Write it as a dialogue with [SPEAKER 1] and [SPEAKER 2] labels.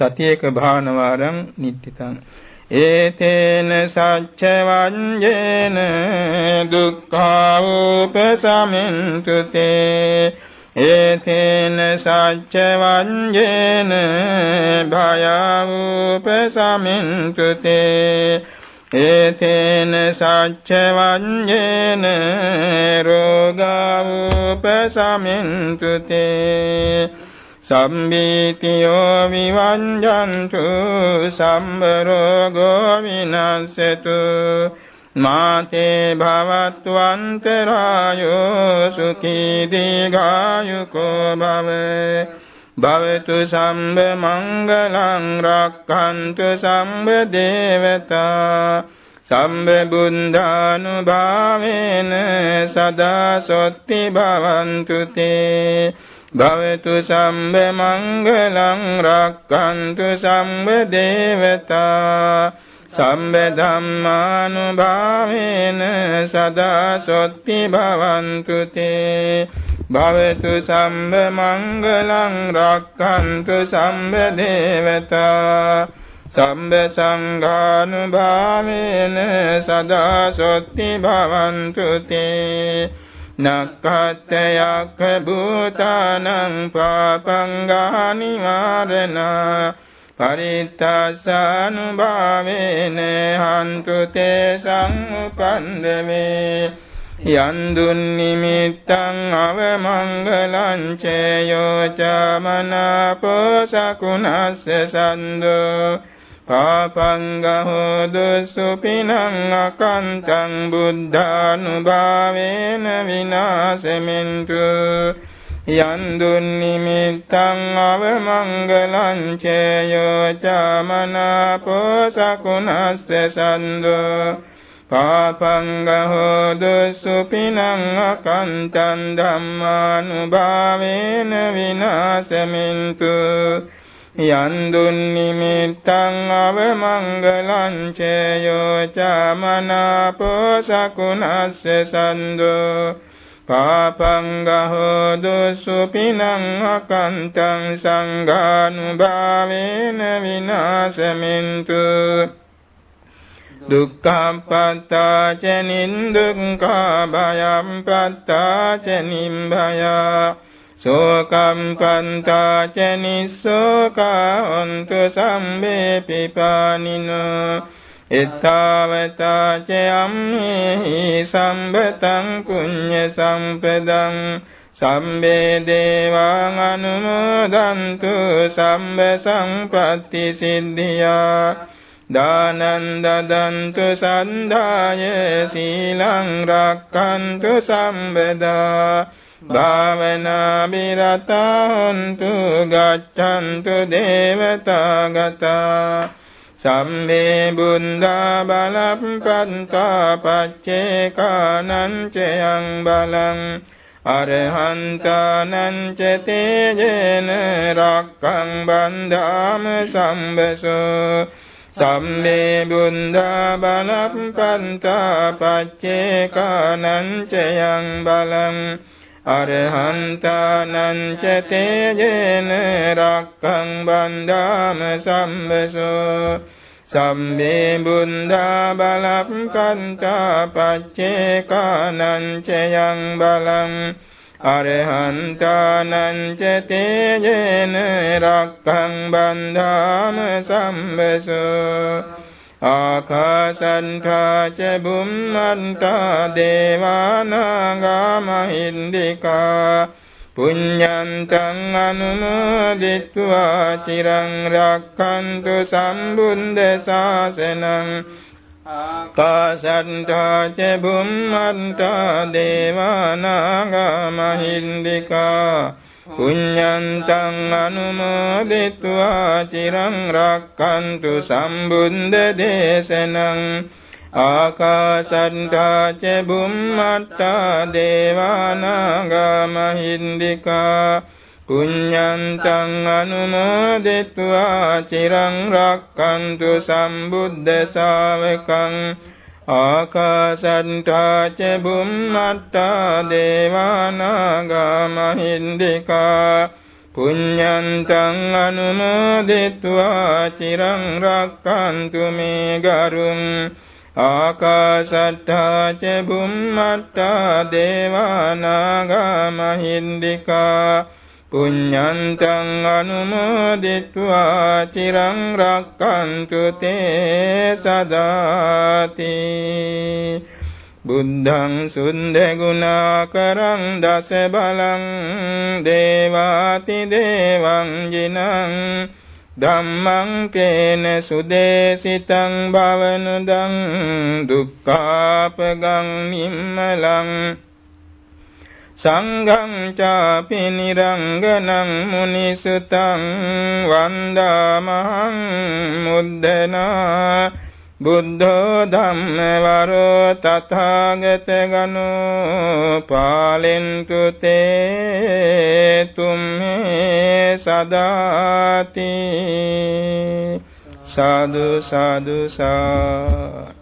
[SPEAKER 1] තතියක භානවාරං නිත්‍යතං. ඒතේන සච්ච වඤ්ඤේන දුක්ඛෝපසමින්තු තේ ඒතේන සච්ච වඤ්ඤේන භයෝපසමින්තු තේ ඒතේන සච්ච වඤ්ඤේන රෝගෝපසමින්තු තේ සම්බීතියෝ විවංජන්තු සම්බරෝගෝ විනස්සතු මාතේ භවත්වන්තරායෝ සුඛී දීඝායුකෝ භව භවතු සම්බ මංගලං රක්ඛන්තු සම්බ දේවතා සම්බ බුද්ධානුභාවේන සදා සොත්ති භවන්තු තේ භවතු සම්බ මංගලං රක්칸තු සම්බ දේවතා සම්බ ධම්මානුභාවේන සදා සොත්ති භවන්තු තේ භවතු සම්බ මංගලං රක්칸තු සම්බ දේවතා සම්බ සංඝානුභාවේන සදා සොත්ති භවන්තු තේ නක්ඛත්තයක්ඛ භූතානං පාපංගානි වාරණා පරිත්තාසානුභාවේන හන්තු තේ සංඋපන්දමේ යන්දුන් නිමිත්තං අවමංගලං චේයෝ චමනාපෝ සකුණස්ස සන්දෝ පාපංගහෝ දුස්සුපිනං අකන්තං බුද්ධානුභාවේන විනාශෙමින්තු යන්දුන් නිමිත්තං අවමංගලං චේයෝ චමනාපෝ සකුණස්ස සන්දෝ පාපංගහෝ දුස්සුපිනං අකන්තං ධම්මානුභාවේන විනාශෙමින්තු යන්දුන් නිමිත්තං අවමංගලං චේයෝ චමනාපෝ සකුණස්ස සන්දෝ. පාපංගහෝ දුස්සුපිනං අකන්තං සංඝානුභාවේන විනාශමින්තු දුක්ඛප්පත්තා ච නින්දුක්ඛා භයම් පත්තා ච නිම්භයා සෝකම් පන්තා ච නිස්සෝකා හොන්තු සම්බේ පිපානිනෝ. එත්තාවතා ච අම්මේහි සම්බතං කුඤ්ඤ සම්පදං. සම්බේ දේවාං අනුමෝදන්තු සම්බ සංපත්ති සිද්ධියා. දානං දදන්තු සන්දාය සීලං රක්ඛන්තු සම්බදා. භාවනා බිරතන්තු ගච්ඡන්තු දේවතාගතා සම්මේ බුද්ධා බලප්පන්තා පච්චේකානං චයං බලං අරහන්තානං ච තේජේන රක්ඛං බන්ධාම සම්බසෝ සම්මේ බුද්ධා බලප්පන්තා පච්චේකානං චයං බලං අරහන්තානං ච තේජේන රක්ඛං බන්ධාම සම්බසෝ. සම්මේ බුද්ධා බලප්පන්තා පච්චේකානං ච යං බලං. අරහන්තානං ච තේජේන රක්ඛං බන්ධාම සම්බසෝ. ආකාසන්ඨා ච බුම්මන්ඨා දේවානාගා මහින්దికා පුඤ්ඤන්තං අනුමෝදිත්වා චිරං රක්ඛන්තු සම්බුද්ධ ශාසනං ආකාසන්ඨා ච බුම්මන්ඨා දේවානාගා මහින්దికා පුඤ්ඤන්තං අනුමෝදිත्वा චිරං රක්칸තු සම්බුද්ධ දේශනං ආකාශන්තා ච බුම්මත්තා දේවානාගා මහින්దికා පුඤ්ඤන්තං අනුමෝදිත्वा චිරං රක්칸තු සම්බුද්ධ ශාවකං ආකාසට්ටා ච බුම්මට්ටා දේවානාගා මහින්దికා පුඤ්ඤන්තං අනුමෝදිත्वा චිරං රක්칸තු මේ ගරුම් ආකාසට්ටා ච බුම්මට්ටා දේවානාගා මහින්దికා පුඤ්ඤන්තං අනුමෝදිත්වා චිරං රක්칸තු තේ සදාති බුද්ධං සුන්දේ ගුණාකරං දස බලං දේවාති දේවං ජිනං ධම්මං කේන සුදේසිතං භවනුදං දුක්ඛාපගං නිම්මලං සංඝං චාපි නිරංගනං මුනිසුතං වන්දාමහං මුද්දනා බුද්ධෝ ධම්ම වරෝ තථාගත ගනෝ පාලෙන්තු තේ තුම්හේ සදාති. සාදු සාදු සා